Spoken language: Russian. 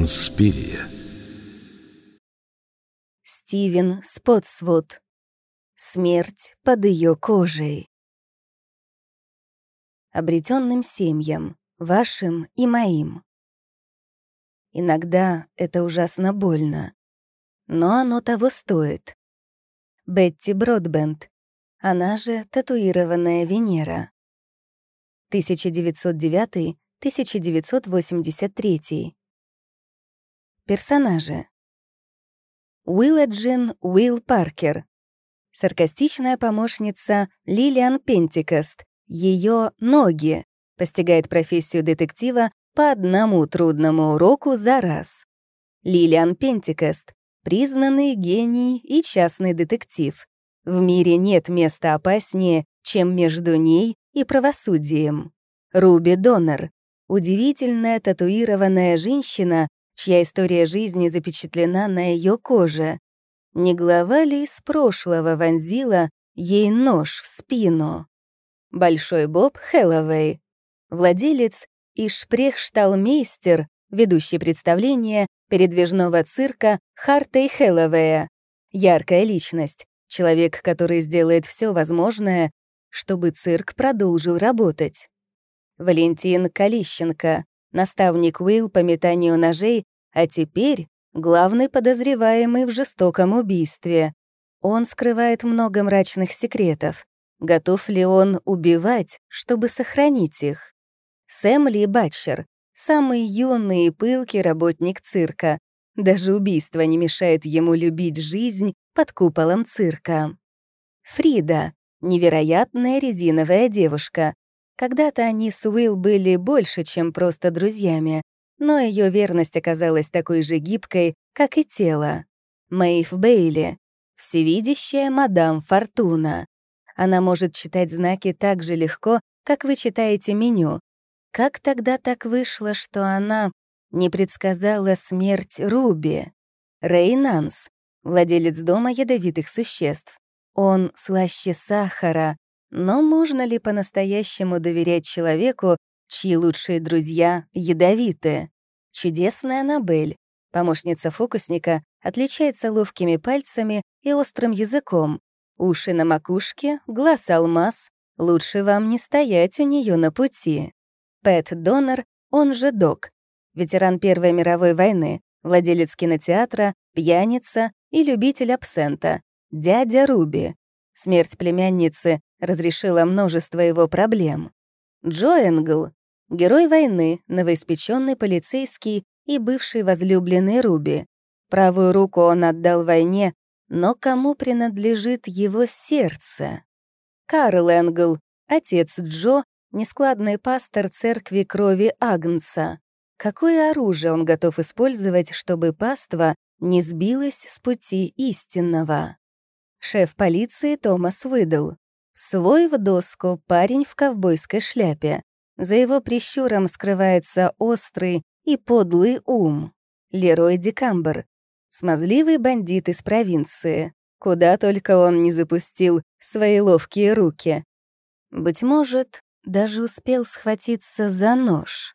Инспирия. Стивен Спотсвуд. Смерть под ее кожей. Обретенным семьям, вашим и моим. Иногда это ужасно больно, но оно того стоит. Бетти Бродбенд, она же татуированная Венера. 1909-1983. Персонажи. Уилла Джин Уилл Паркер. Саркастичная помощница Лилиан Пентикост. Ее ноги постигает профессию детектива по одному трудному уроку за раз. Лилиан Пентикост — признанный гений и частный детектив. В мире нет места опаснее, чем между ней и правосудием. Руби Донор — удивительная татуированная женщина, чья история жизни запечатлена на ее коже. Не глава ли из прошлого вонзила ей нож в спину? Большой Боб Хэллоуэй, владелец и шпрехшталмейстер, ведущий представление передвижного цирка Харта и Хэллоуэя. Яркая личность, человек, который сделает все возможное, чтобы цирк продолжил работать. Валентин Калищенко, наставник Уилл по метанию ножей, а теперь главный подозреваемый в жестоком убийстве. Он скрывает много мрачных секретов. Готов ли он убивать, чтобы сохранить их? Сэм Ли Батчер, самый юный и пылкий работник цирка. Даже убийство не мешает ему любить жизнь под куполом цирка. Фрида — невероятная резиновая девушка. Когда-то они с Уилл были больше, чем просто друзьями, но ее верность оказалась такой же гибкой, как и тело. Мэйв Бейли — всевидящая мадам Фортуна. Она может читать знаки так же легко, как вы читаете меню. Как тогда так вышло, что она не предсказала смерть Руби? Рэй Нанс, владелец дома ядовитых существ. Он слаще сахара, но можно ли по-настоящему доверять человеку, чьи лучшие друзья ядовиты? Чудесная Аннабель, помощница фокусника, отличается ловкими пальцами и острым языком. Уши на макушке, глаз алмаз. Лучше вам не стоять у нее на пути. Пэт Донор, он же Док, ветеран Первой мировой войны, владелец кинотеатра, пьяница и любитель абсента, дядя Руби. Смерть племянницы разрешила множество его проблем. Джо Энгл Герой войны, новоиспеченный полицейский и бывший возлюбленный Руби. Правую руку он отдал войне, но кому принадлежит его сердце? Карл Энгл, отец Джо, нескладный пастор церкви крови Агнца. Какое оружие он готов использовать, чтобы паства не сбилась с пути истинного? Шеф полиции Томас Уидл. Свой в доску парень в ковбойской шляпе. За его прищуром скрывается острый и подлый ум. Лерой Декамбер. Смазливый бандит из провинции. Куда только он не запустил свои ловкие руки. Быть может, даже успел схватиться за нож.